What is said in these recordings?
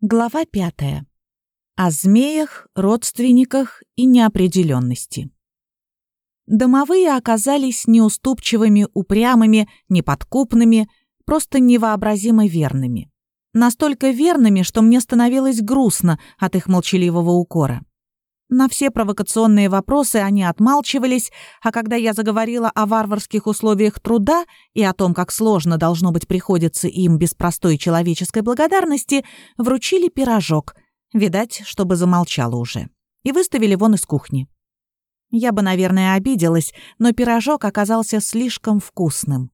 Глава пятая. О змеях, родственниках и неопределенности. Домовые оказались неуступчивыми, упрямыми, неподкупными, просто невообразимо верными. Настолько верными, что мне становилось грустно от их молчаливого укора. На все провокационные вопросы они отмалчивались, а когда я заговорила о варварских условиях труда и о том, как сложно должно быть приходится им без простой человеческой благодарности, вручили пирожок, видать, чтобы замолчала уже, и выставили вон из кухни. Я бы, наверное, обиделась, но пирожок оказался слишком вкусным.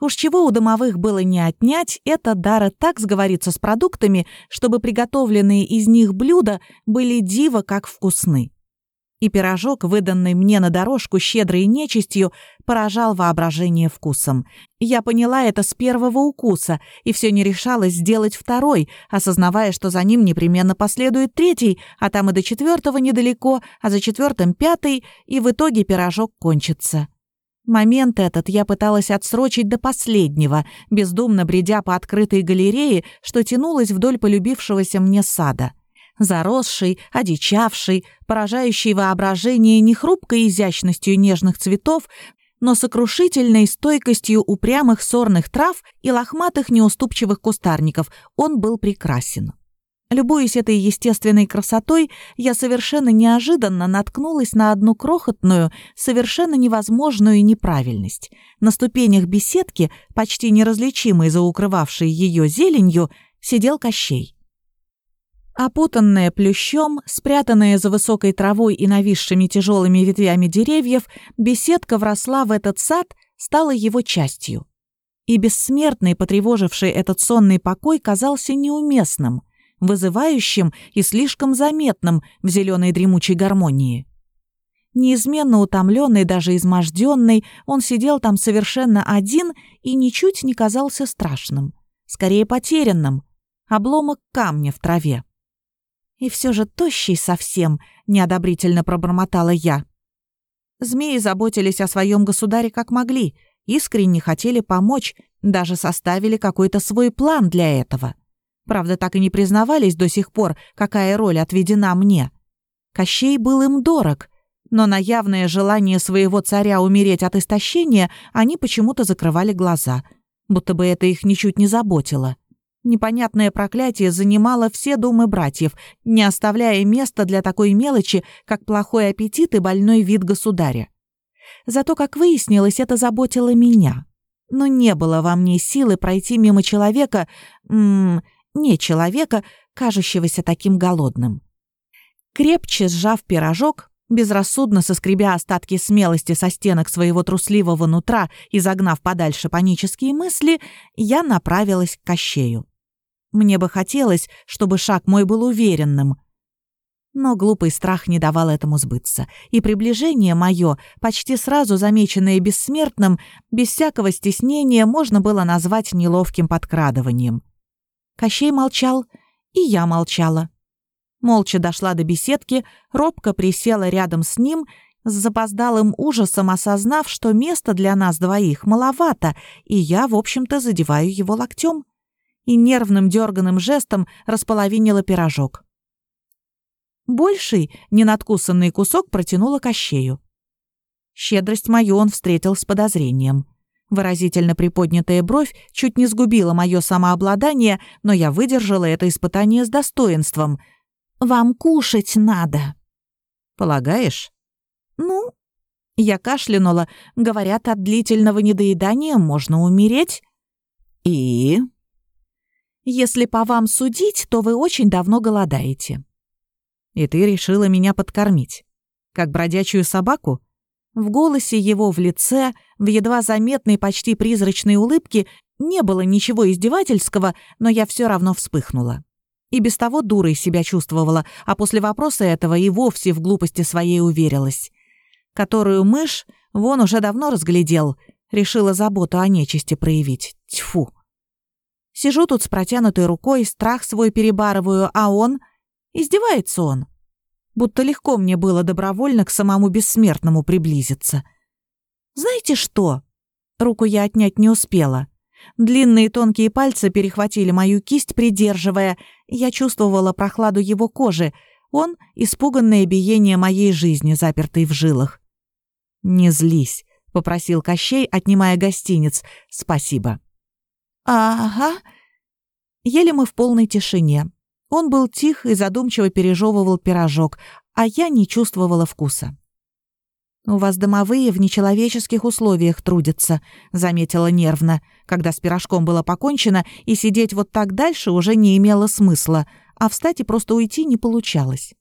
Уж чего у домовых было не отнять, это дара так сговориться с продуктами, чтобы приготовленные из них блюда были диво как вкусны. И пирожок, выданный мне на дорожку щедрой нечистью, поражал воображение вкусом. Я поняла это с первого укуса и все не решалась сделать второй, осознавая, что за ним непременно последует третий, а там и до четвертого недалеко, а за четвертым пятый, и в итоге пирожок кончится. Момент этот я пыталась отсрочить до последнего, бездумно бредя по открытой галерее, что тянулась вдоль полюбившегося мне сада. Заросший, одичавший, поражающий воображение не хрупкой изящностью нежных цветов, но сокрушительной стойкостью упрямых сорных трав и лохматых неуступчивых кустарников, он был прекрасен. Любуясь этой естественной красотой, я совершенно неожиданно наткнулась на одну крохотную, совершенно невозможную неправильность. На ступенях беседки, почти неразличимой за укрывавшей ее зеленью, сидел Кощей. Опутанная плющом, спрятанная за высокой травой и нависшими тяжелыми ветвями деревьев, беседка вросла в этот сад, стала его частью. И бессмертный, потревоживший этот сонный покой, казался неуместным — вызывающим и слишком заметным в зеленой дремучей гармонии. Неизменно утомленный, даже изможденный, он сидел там совершенно один и ничуть не казался страшным, скорее потерянным, обломок камня в траве. И все же тощий совсем, неодобрительно пробормотала я. Змеи заботились о своем государе как могли, искренне хотели помочь, даже составили какой-то свой план для этого. Правда, так и не признавались до сих пор, какая роль отведена мне. Кощей был им дорог, но на явное желание своего царя умереть от истощения они почему-то закрывали глаза, будто бы это их ничуть не заботило. Непонятное проклятие занимало все думы братьев, не оставляя места для такой мелочи, как плохой аппетит и больной вид государя. Зато, как выяснилось, это заботило меня. Но не было во мне силы пройти мимо человека, м -м, не человека, кажущегося таким голодным. Крепче сжав пирожок, безрассудно соскребя остатки смелости со стенок своего трусливого нутра и загнав подальше панические мысли, я направилась к Кощею. Мне бы хотелось, чтобы шаг мой был уверенным. Но глупый страх не давал этому сбыться, и приближение мое, почти сразу замеченное бессмертным, без всякого стеснения можно было назвать неловким подкрадыванием. Кощей молчал, и я молчала. Молча дошла до беседки, робко присела рядом с ним, с запоздалым ужасом осознав, что места для нас двоих маловато, и я, в общем-то, задеваю его локтем. И нервным дерганым жестом располовинила пирожок. Больший, ненадкусанный кусок протянула Кощею. Щедрость мою он встретил с подозрением. Выразительно приподнятая бровь чуть не сгубила мое самообладание, но я выдержала это испытание с достоинством. «Вам кушать надо». «Полагаешь?» «Ну...» Я кашлянула. Говорят, от длительного недоедания можно умереть. «И...» «Если по вам судить, то вы очень давно голодаете». «И ты решила меня подкормить? Как бродячую собаку?» В голосе его, в лице, в едва заметной, почти призрачной улыбке не было ничего издевательского, но я все равно вспыхнула. И без того дурой себя чувствовала, а после вопроса этого и вовсе в глупости своей уверилась. Которую мышь вон уже давно разглядел, решила заботу о нечисти проявить. Тьфу. Сижу тут с протянутой рукой, страх свой перебарываю, а он... Издевается он будто легко мне было добровольно к самому бессмертному приблизиться. «Знаете что?» Руку я отнять не успела. Длинные тонкие пальцы перехватили мою кисть, придерживая, Я чувствовала прохладу его кожи, он — испуганное биение моей жизни, запертой в жилах. «Не злись», — попросил Кощей, отнимая гостиниц. «Спасибо». «Ага». Ели мы в полной тишине. Он был тих и задумчиво пережевывал пирожок, а я не чувствовала вкуса. «У вас домовые в нечеловеческих условиях трудятся», — заметила нервно, когда с пирожком было покончено, и сидеть вот так дальше уже не имело смысла, а встать и просто уйти не получалось.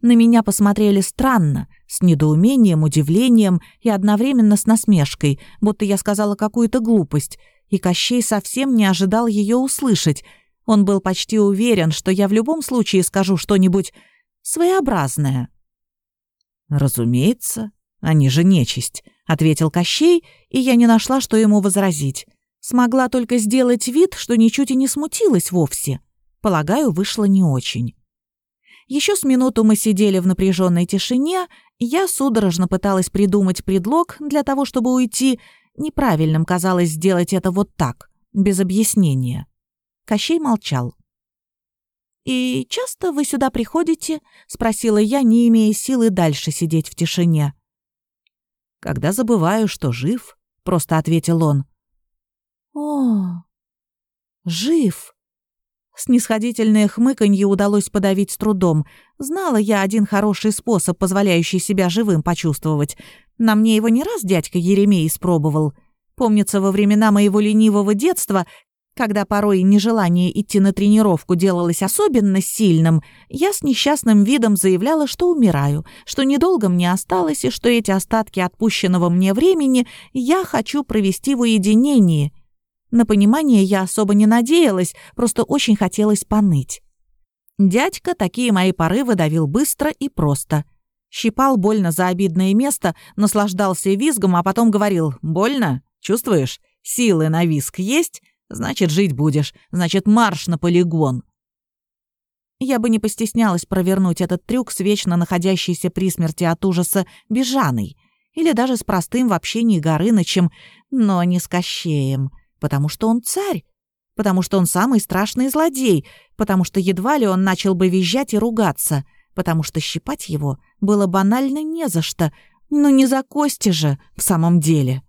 На меня посмотрели странно, с недоумением, удивлением и одновременно с насмешкой, будто я сказала какую-то глупость, и Кощей совсем не ожидал ее услышать. Он был почти уверен, что я в любом случае скажу что-нибудь своеобразное. «Разумеется», они же нечисть», — ответил Кощей, и я не нашла, что ему возразить. Смогла только сделать вид, что ничуть и не смутилась вовсе. Полагаю, вышло не очень. Еще с минуту мы сидели в напряженной тишине, я судорожно пыталась придумать предлог для того, чтобы уйти. Неправильным казалось сделать это вот так, без объяснения. Кощей молчал. «И часто вы сюда приходите?» — спросила я, не имея силы дальше сидеть в тишине. «Когда забываю, что жив», — просто ответил он. «О, жив!» Снисходительное хмыканье удалось подавить с трудом. Знала я один хороший способ, позволяющий себя живым почувствовать. На мне его не раз дядька Еремей испробовал. Помнится, во времена моего ленивого детства, когда порой нежелание идти на тренировку делалось особенно сильным, я с несчастным видом заявляла, что умираю, что недолго мне осталось и что эти остатки отпущенного мне времени я хочу провести в уединении. На понимание я особо не надеялась, просто очень хотелось поныть. Дядька такие мои порывы давил быстро и просто. Щипал больно за обидное место, наслаждался визгом, а потом говорил «Больно? Чувствуешь? Силы на визг есть?» Значит, жить будешь. Значит, марш на полигон. Я бы не постеснялась провернуть этот трюк с вечно находящейся при смерти от ужаса Бежаной. Или даже с простым в общении Горынычем, но не с Кощеем. Потому что он царь. Потому что он самый страшный злодей. Потому что едва ли он начал бы визжать и ругаться. Потому что щипать его было банально не за что. Ну не за кости же, в самом деле.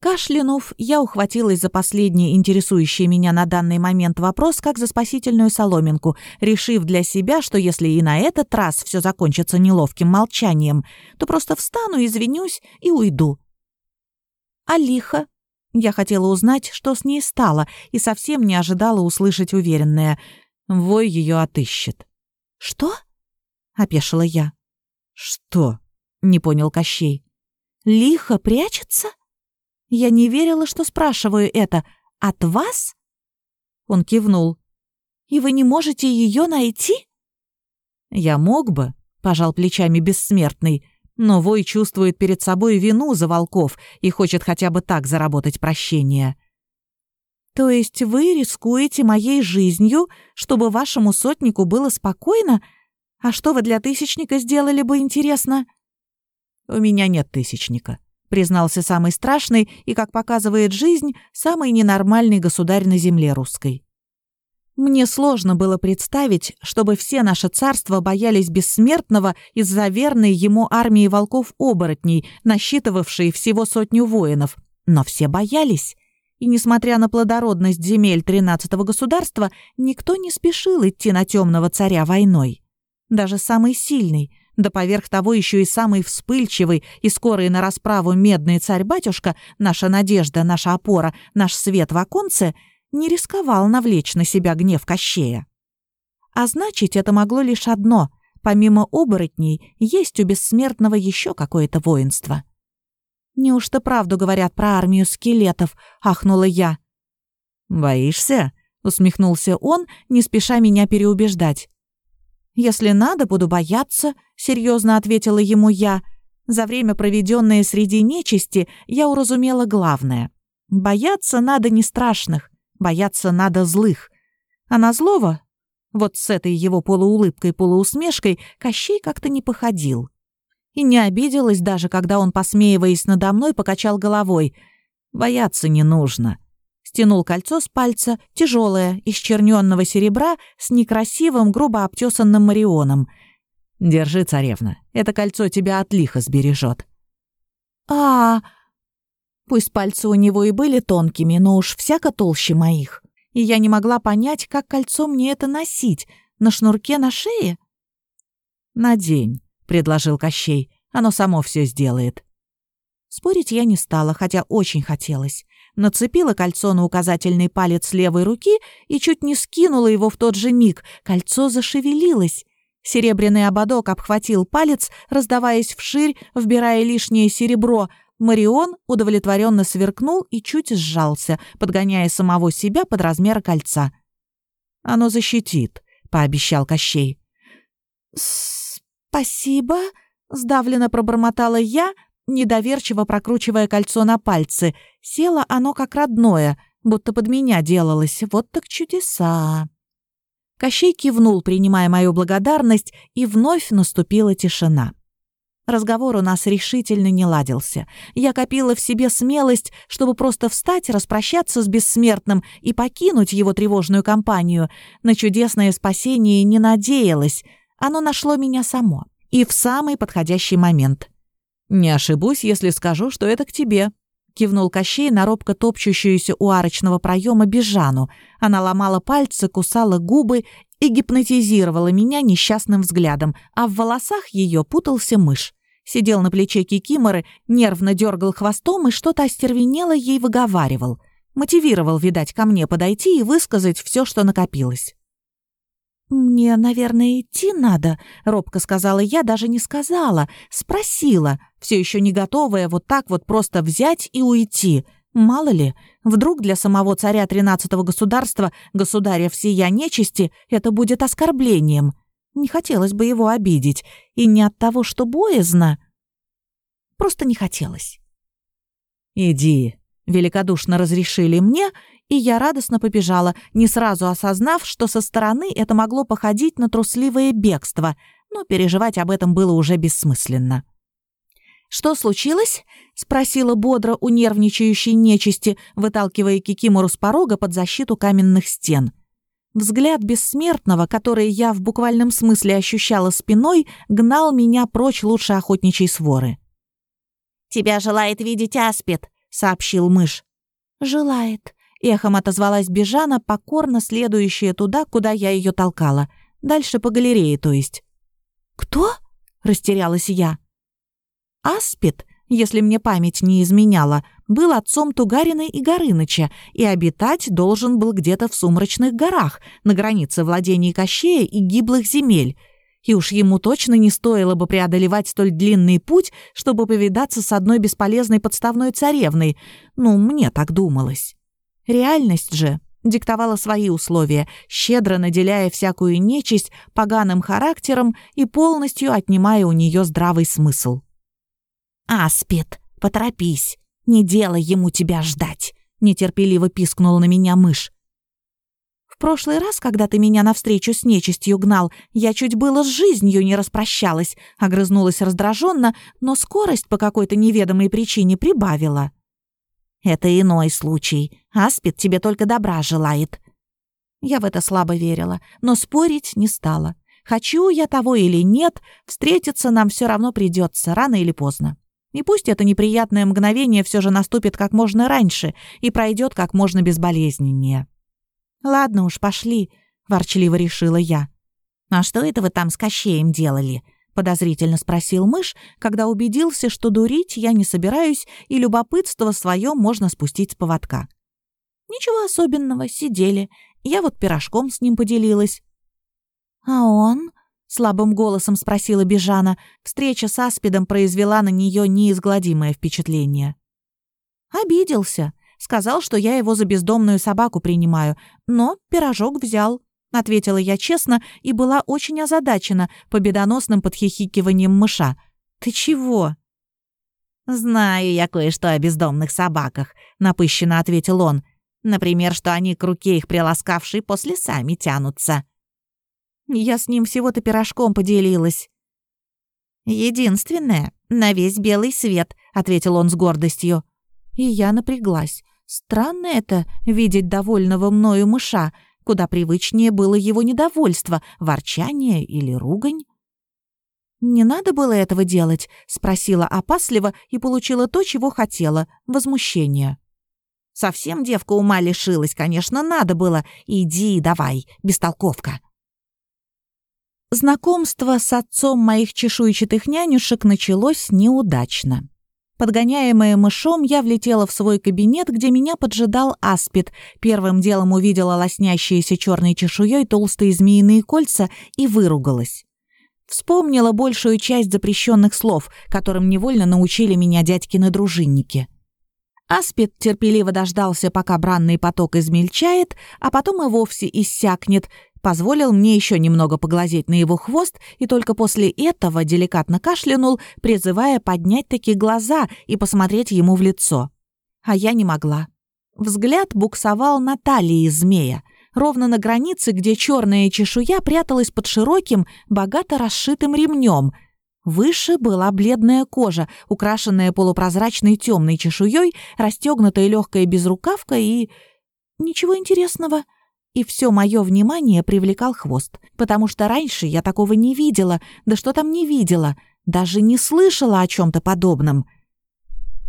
Кашлянув, я ухватилась за последний интересующий меня на данный момент вопрос как за спасительную соломинку, решив для себя, что если и на этот раз все закончится неловким молчанием, то просто встану, извинюсь и уйду. А лихо? Я хотела узнать, что с ней стало, и совсем не ожидала услышать уверенное. Вой ее отыщет. «Что?» — опешила я. «Что?» — не понял Кощей. «Лихо прячется?» Я не верила, что спрашиваю это. От вас? Он кивнул. И вы не можете ее найти? Я мог бы, пожал плечами бессмертный, но Вой чувствует перед собой вину за волков и хочет хотя бы так заработать прощение. То есть вы рискуете моей жизнью, чтобы вашему сотнику было спокойно? А что вы для тысячника сделали бы, интересно? У меня нет тысячника, признался самый страшный и, как показывает жизнь, самый ненормальный государь на земле русской. Мне сложно было представить, чтобы все наше царство боялись бессмертного из-за верной ему армии волков-оборотней, насчитывавшей всего сотню воинов. Но все боялись. И несмотря на плодородность земель тринадцатого государства, никто не спешил идти на темного царя войной. Даже самый сильный, да поверх того еще и самый вспыльчивый и скорый на расправу медный царь-батюшка, наша надежда, наша опора, наш свет в оконце, не рисковал навлечь на себя гнев Кощея. А значит, это могло лишь одно — помимо оборотней, есть у бессмертного еще какое-то воинство. «Неужто правду говорят про армию скелетов?» — ахнула я. «Боишься?» — усмехнулся он, не спеша меня переубеждать. «Если надо, буду бояться», — серьезно ответила ему я. За время, проведенное среди нечисти, я уразумела главное. Бояться надо не страшных, бояться надо злых. А на злого, вот с этой его полуулыбкой-полуусмешкой, Кощей как-то не походил. И не обиделась даже, когда он, посмеиваясь надо мной, покачал головой. «Бояться не нужно. Стянул кольцо с пальца, тяжелое, из черненного серебра, с некрасивым, грубо обтесанным марионом. «Держи, царевна, это кольцо тебя от лиха сбережет». А, Пусть пальцы у него и были тонкими, но уж всяко толще моих. И я не могла понять, как кольцо мне это носить. На шнурке на шее? «Надень», — предложил Кощей. «Оно само все сделает». Спорить я не стала, хотя очень хотелось. Нацепила кольцо на указательный палец левой руки и чуть не скинула его в тот же миг. Кольцо зашевелилось. Серебряный ободок обхватил палец, раздаваясь вширь, вбирая лишнее серебро. Марион удовлетворенно сверкнул и чуть сжался, подгоняя самого себя под размер кольца. «Оно защитит», — пообещал Кощей. «Спасибо», — сдавленно пробормотала я, недоверчиво прокручивая кольцо на пальцы. Село оно как родное, будто под меня делалось. Вот так чудеса. Кощей кивнул, принимая мою благодарность, и вновь наступила тишина. Разговор у нас решительно не ладился. Я копила в себе смелость, чтобы просто встать, распрощаться с бессмертным и покинуть его тревожную компанию. На чудесное спасение не надеялась. Оно нашло меня само. И в самый подходящий момент. «Не ошибусь, если скажу, что это к тебе», — кивнул Кощей на робко топчущуюся у арочного проема Бежану. Она ломала пальцы, кусала губы и гипнотизировала меня несчастным взглядом, а в волосах ее путался мышь. Сидел на плече Кикиморы, нервно дергал хвостом и что-то остервенело ей выговаривал. Мотивировал, видать, ко мне подойти и высказать все, что накопилось. «Мне, наверное, идти надо», — робко сказала я, даже не сказала, спросила, все еще не готовая вот так вот просто взять и уйти. Мало ли, вдруг для самого царя тринадцатого государства, государя всея нечисти, это будет оскорблением. Не хотелось бы его обидеть, и не от того, что боязно. Просто не хотелось. «Иди», — великодушно разрешили мне, и я радостно побежала, не сразу осознав, что со стороны это могло походить на трусливое бегство, но переживать об этом было уже бессмысленно. «Что случилось?» — спросила бодро у нервничающей нечисти, выталкивая Кикимору с порога под защиту каменных стен. Взгляд бессмертного, который я в буквальном смысле ощущала спиной, гнал меня прочь лучше охотничьей своры. «Тебя желает видеть Аспид», — сообщил мышь. «Желает», Эхом отозвалась Бежана, покорно следующая туда, куда я ее толкала. Дальше по галерее, то есть. «Кто?» — растерялась я. Аспид, если мне память не изменяла, был отцом Тугарина и Горыныча и обитать должен был где-то в сумрачных горах, на границе владений Кощея и гиблых земель. И уж ему точно не стоило бы преодолевать столь длинный путь, чтобы повидаться с одной бесполезной подставной царевной. Ну, мне так думалось. Реальность же диктовала свои условия, щедро наделяя всякую нечисть поганым характером и полностью отнимая у нее здравый смысл. «Аспид, поторопись, не делай ему тебя ждать», — нетерпеливо пискнула на меня мышь. «В прошлый раз, когда ты меня навстречу с нечистью гнал, я чуть было с жизнью не распрощалась», — огрызнулась раздраженно, но скорость по какой-то неведомой причине прибавила. Это иной случай. Аспид тебе только добра желает». Я в это слабо верила, но спорить не стала. Хочу я того или нет, встретиться нам все равно придется, рано или поздно. И пусть это неприятное мгновение все же наступит как можно раньше и пройдет как можно безболезненнее. «Ладно уж, пошли», — ворчливо решила я. «А что это вы там с Кощеем делали?» Подозрительно спросил мышь, когда убедился, что дурить я не собираюсь, и любопытство свое можно спустить с поводка. Ничего особенного, сидели. Я вот пирожком с ним поделилась. «А он?» — слабым голосом спросила Бежана. Встреча с Аспидом произвела на нее неизгладимое впечатление. Обиделся. Сказал, что я его за бездомную собаку принимаю, но пирожок взял. — ответила я честно и была очень озадачена победоносным подхихикиванием мыша. «Ты чего?» «Знаю я кое-что о бездомных собаках», — напыщенно ответил он. «Например, что они к руке их приласкавшей после сами тянутся». Я с ним всего-то пирожком поделилась. «Единственное, на весь белый свет», — ответил он с гордостью. И я напряглась. Странно это — видеть довольного мною мыша, куда привычнее было его недовольство, ворчание или ругань. «Не надо было этого делать?» — спросила опасливо и получила то, чего хотела — возмущение. «Совсем девка ума лишилась, конечно, надо было. Иди давай, бестолковка». Знакомство с отцом моих чешуйчатых нянюшек началось неудачно. Подгоняемая мышом, я влетела в свой кабинет, где меня поджидал аспид. Первым делом увидела лоснящиеся черной чешуей толстые змеиные кольца и выругалась. Вспомнила большую часть запрещенных слов, которым невольно научили меня дядькины дружинники. Аспид терпеливо дождался, пока бранный поток измельчает, а потом и вовсе иссякнет, позволил мне еще немного поглазеть на его хвост и только после этого деликатно кашлянул, призывая поднять такие глаза и посмотреть ему в лицо. А я не могла. Взгляд буксовал на талии змея, ровно на границе, где черная чешуя пряталась под широким, богато расшитым ремнем. Выше была бледная кожа, украшенная полупрозрачной темной чешуей, расстегнутая легкая безрукавка и... Ничего интересного — и все мое внимание привлекал хвост, потому что раньше я такого не видела, да что там не видела, даже не слышала о чем-то подобном.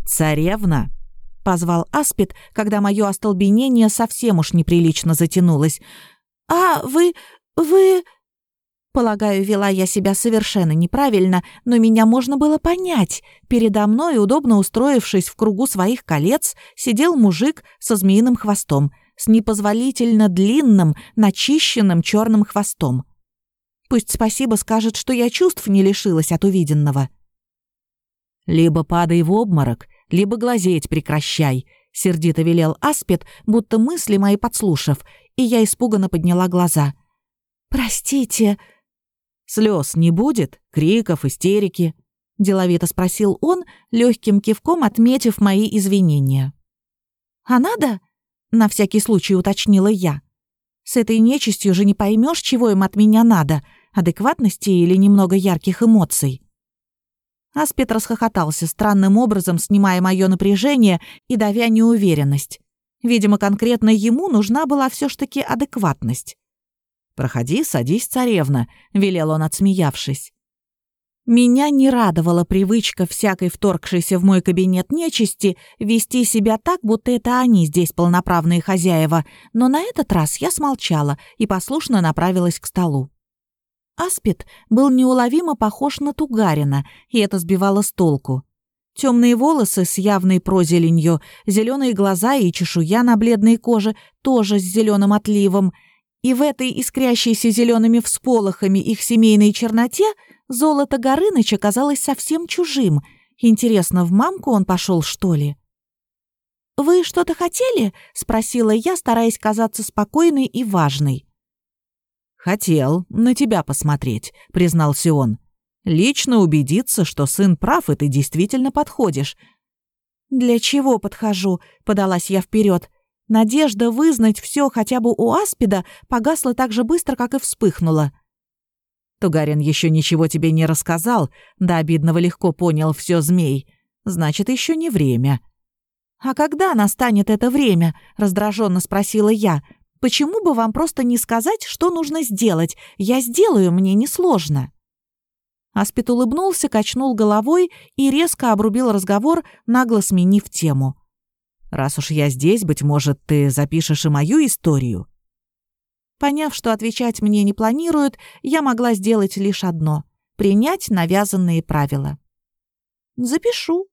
«Царевна!» — позвал Аспид, когда мое остолбенение совсем уж неприлично затянулось. «А, вы... вы...» Полагаю, вела я себя совершенно неправильно, но меня можно было понять. Передо мной, удобно устроившись в кругу своих колец, сидел мужик со змеиным хвостом — с непозволительно длинным, начищенным черным хвостом. Пусть спасибо скажет, что я чувств не лишилась от увиденного. «Либо падай в обморок, либо глазеть прекращай», — сердито велел Аспид, будто мысли мои подслушав, и я испуганно подняла глаза. «Простите...» «Слез не будет? Криков, истерики?» — деловито спросил он, легким кивком отметив мои извинения. «А надо?» На всякий случай уточнила я. С этой нечистью же не поймешь, чего им от меня надо, адекватности или немного ярких эмоций. Аспет расхохотался странным образом, снимая мое напряжение и давя неуверенность. Видимо, конкретно ему нужна была все ж таки адекватность. «Проходи, садись, царевна», — велел он, отсмеявшись. Меня не радовала привычка всякой вторгшейся в мой кабинет нечисти вести себя так, будто это они здесь полноправные хозяева, но на этот раз я смолчала и послушно направилась к столу. Аспид был неуловимо похож на Тугарина, и это сбивало с толку. Темные волосы с явной прозеленью, зеленые глаза и чешуя на бледной коже тоже с зеленым отливом. И в этой искрящейся зелеными всполохами их семейной черноте — Золото Горыныча казалось совсем чужим. Интересно, в мамку он пошел, что ли? «Вы что-то хотели?» — спросила я, стараясь казаться спокойной и важной. «Хотел на тебя посмотреть», — признался он. «Лично убедиться, что сын прав, и ты действительно подходишь». «Для чего подхожу?» — подалась я вперед. Надежда вызнать все хотя бы у Аспида погасла так же быстро, как и вспыхнула. Тугарин еще ничего тебе не рассказал, да обидного легко понял все змей. Значит, еще не время». «А когда настанет это время?» — раздраженно спросила я. «Почему бы вам просто не сказать, что нужно сделать? Я сделаю, мне несложно». Аспид улыбнулся, качнул головой и резко обрубил разговор, нагло сменив тему. «Раз уж я здесь, быть может, ты запишешь и мою историю?» Поняв, что отвечать мне не планируют, я могла сделать лишь одно — принять навязанные правила. «Запишу»,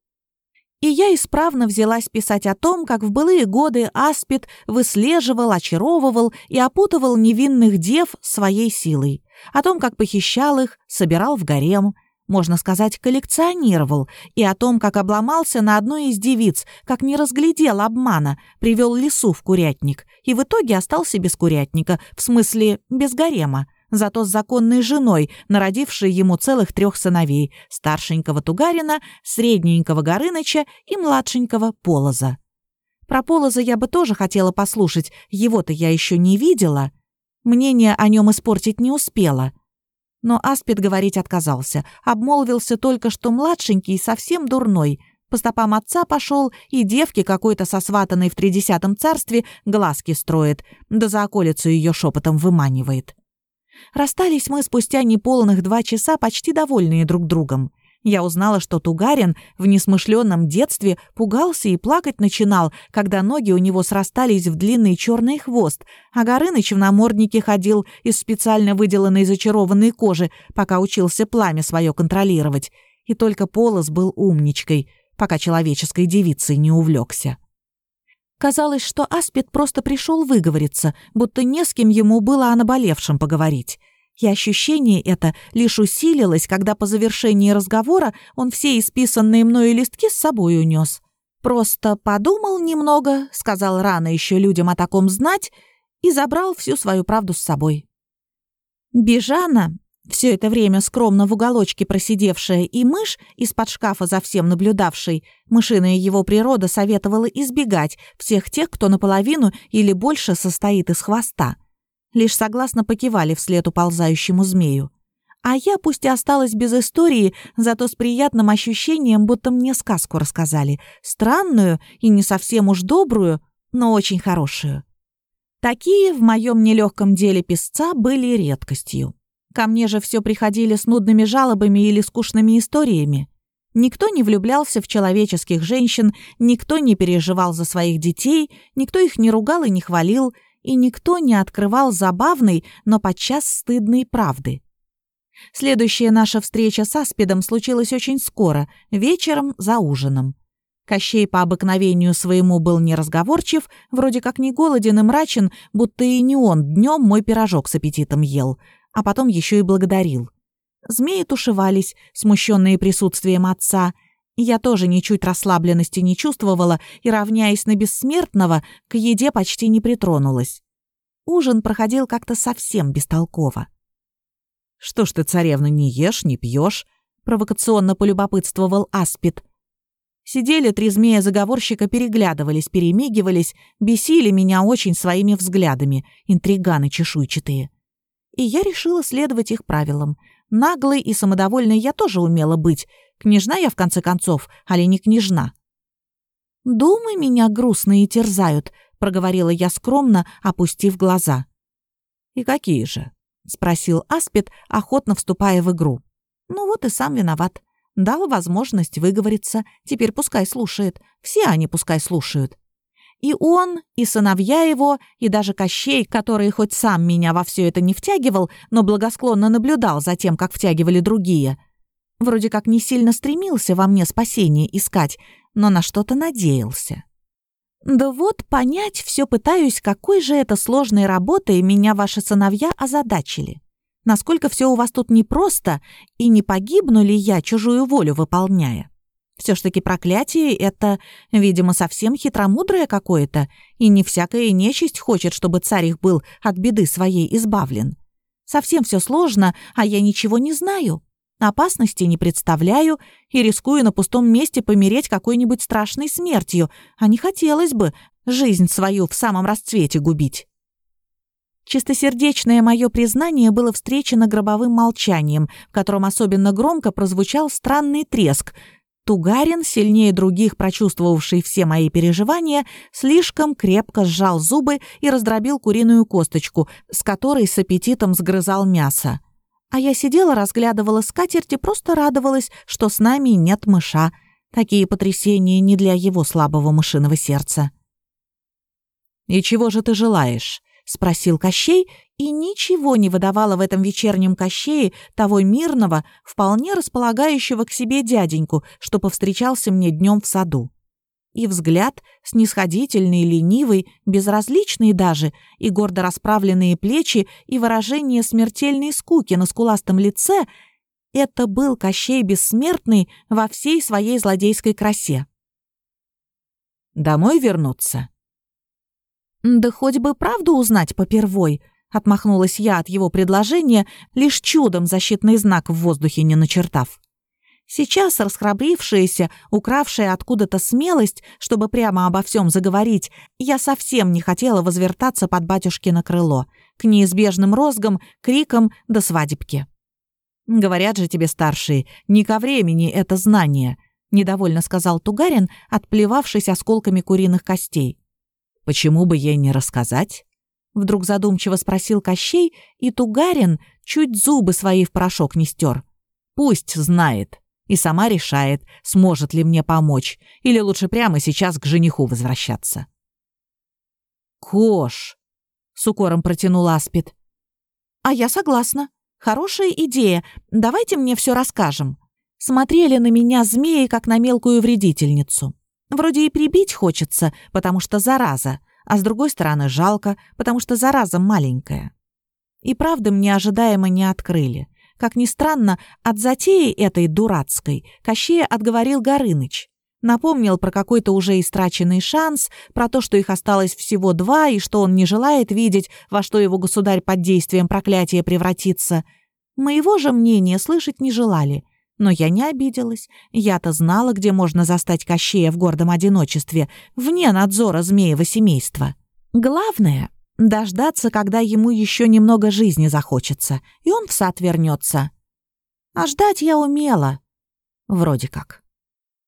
и я исправно взялась писать о том, как в былые годы Аспид выслеживал, очаровывал и опутывал невинных дев своей силой, о том, как похищал их, собирал в гарем, можно сказать, коллекционировал, и о том, как обломался на одной из девиц, как не разглядел обмана, привел лису в курятник, и в итоге остался без курятника, в смысле, без гарема, зато с законной женой, народившей ему целых трех сыновей, старшенького Тугарина, средненького Горыныча и младшенького Полоза. Про Полоза я бы тоже хотела послушать, его-то я еще не видела. Мнение о нем испортить не успела — но Аспид говорить отказался, обмолвился только, что младшенький совсем дурной, По стопам отца пошел, и девки какой-то сосватанной в тридесятом царстве глазки строит, да за околицу ее шепотом выманивает. Расстались мы спустя неполных два часа, почти довольные друг другом. Я узнала, что Тугарин в несмышленном детстве пугался и плакать начинал, когда ноги у него срастались в длинный черный хвост, а Горыныч в наморднике ходил из специально выделанной зачарованной кожи, пока учился пламя свое контролировать. И только Полос был умничкой, пока человеческой девицей не увлекся. Казалось, что Аспид просто пришел выговориться, будто не с кем ему было о наболевшем поговорить. И ощущение это лишь усилилось, когда по завершении разговора он все исписанные мною листки с собой унес. Просто подумал немного, сказал рано еще людям о таком знать и забрал всю свою правду с собой. Бежана, все это время скромно в уголочке просидевшая и мышь, из-под шкафа за всем наблюдавший, мышиная его природа советовала избегать всех тех, кто наполовину или больше состоит из хвоста лишь согласно покивали вслед уползающему змею. А я, пусть и осталась без истории, зато с приятным ощущением, будто мне сказку рассказали. Странную и не совсем уж добрую, но очень хорошую. Такие в моем нелегком деле писца были редкостью. Ко мне же все приходили с нудными жалобами или скучными историями. Никто не влюблялся в человеческих женщин, никто не переживал за своих детей, никто их не ругал и не хвалил, и никто не открывал забавной, но подчас стыдной правды. Следующая наша встреча с Аспидом случилась очень скоро, вечером за ужином. Кощей по обыкновению своему был неразговорчив, вроде как не голоден и мрачен, будто и не он днем мой пирожок с аппетитом ел, а потом еще и благодарил. Змеи тушевались, смущенные присутствием отца, я тоже ничуть расслабленности не чувствовала и, равняясь на бессмертного, к еде почти не притронулась. Ужин проходил как-то совсем бестолково. «Что ж ты, царевна, не ешь, не пьешь?» — провокационно полюбопытствовал Аспид. Сидели три змея-заговорщика, переглядывались, перемигивались, бесили меня очень своими взглядами, интриганы чешуйчатые. И я решила следовать их правилам. Наглой и самодовольной я тоже умела быть — Княжна я, в конце концов, али не княжна?» «Думы меня грустные терзают», — проговорила я скромно, опустив глаза. «И какие же?» — спросил Аспид, охотно вступая в игру. «Ну вот и сам виноват. Дал возможность выговориться, теперь пускай слушает. Все они пускай слушают. И он, и сыновья его, и даже Кощей, который хоть сам меня во все это не втягивал, но благосклонно наблюдал за тем, как втягивали другие — Вроде как не сильно стремился во мне спасение искать, но на что-то надеялся. Да вот, понять все пытаюсь, какой же это сложной работой меня ваши сыновья озадачили. Насколько все у вас тут непросто, и не погибну ли я чужую волю выполняя? Все ж таки проклятие — это, видимо, совсем хитромудрое какое-то, и не всякая нечисть хочет, чтобы царь их был от беды своей избавлен. Совсем все сложно, а я ничего не знаю. Опасности не представляю и рискую на пустом месте помереть какой-нибудь страшной смертью, а не хотелось бы жизнь свою в самом расцвете губить. Чистосердечное мое признание было встречено гробовым молчанием, в котором особенно громко прозвучал странный треск. Тугарин, сильнее других прочувствовавший все мои переживания, слишком крепко сжал зубы и раздробил куриную косточку, с которой с аппетитом сгрызал мясо. А я сидела, разглядывала скатерть и просто радовалась, что с нами нет мыша. Такие потрясения не для его слабого мышиного сердца. «И чего же ты желаешь?» — спросил Кощей, и ничего не выдавало в этом вечернем Кощее того мирного, вполне располагающего к себе дяденьку, что повстречался мне днем в саду и взгляд, снисходительный, ленивый, безразличный даже, и гордо расправленные плечи, и выражение смертельной скуки на скуластом лице — это был Кощей Бессмертный во всей своей злодейской красе. «Домой вернуться?» «Да хоть бы правду узнать попервой», — отмахнулась я от его предложения, лишь чудом защитный знак в воздухе не начертав. Сейчас расхрабрившаяся, укравшая откуда-то смелость, чтобы прямо обо всем заговорить, я совсем не хотела возвертаться под батюшкино крыло, к неизбежным розгам, крикам до свадебки. Говорят же тебе старшие, не ко времени это знание. недовольно сказал Тугарин, отплевавшись осколками куриных костей. «Почему бы ей не рассказать?» Вдруг задумчиво спросил Кощей, и Тугарин чуть зубы свои в порошок не стер. «Пусть знает и сама решает, сможет ли мне помочь, или лучше прямо сейчас к жениху возвращаться». «Кош!» — с укором протянул Аспид. «А я согласна. Хорошая идея. Давайте мне все расскажем». Смотрели на меня змеи, как на мелкую вредительницу. Вроде и прибить хочется, потому что зараза, а с другой стороны жалко, потому что зараза маленькая. И правда мне ожидаемо не открыли. Как ни странно, от затеи этой дурацкой Кощея отговорил Горыныч. Напомнил про какой-то уже истраченный шанс, про то, что их осталось всего два, и что он не желает видеть, во что его государь под действием проклятия превратится. Моего же мнения слышать не желали — но я не обиделась. Я-то знала, где можно застать Кощея в гордом одиночестве, вне надзора змеева семейства. Главное — дождаться, когда ему еще немного жизни захочется, и он в сад вернется. А ждать я умела. Вроде как.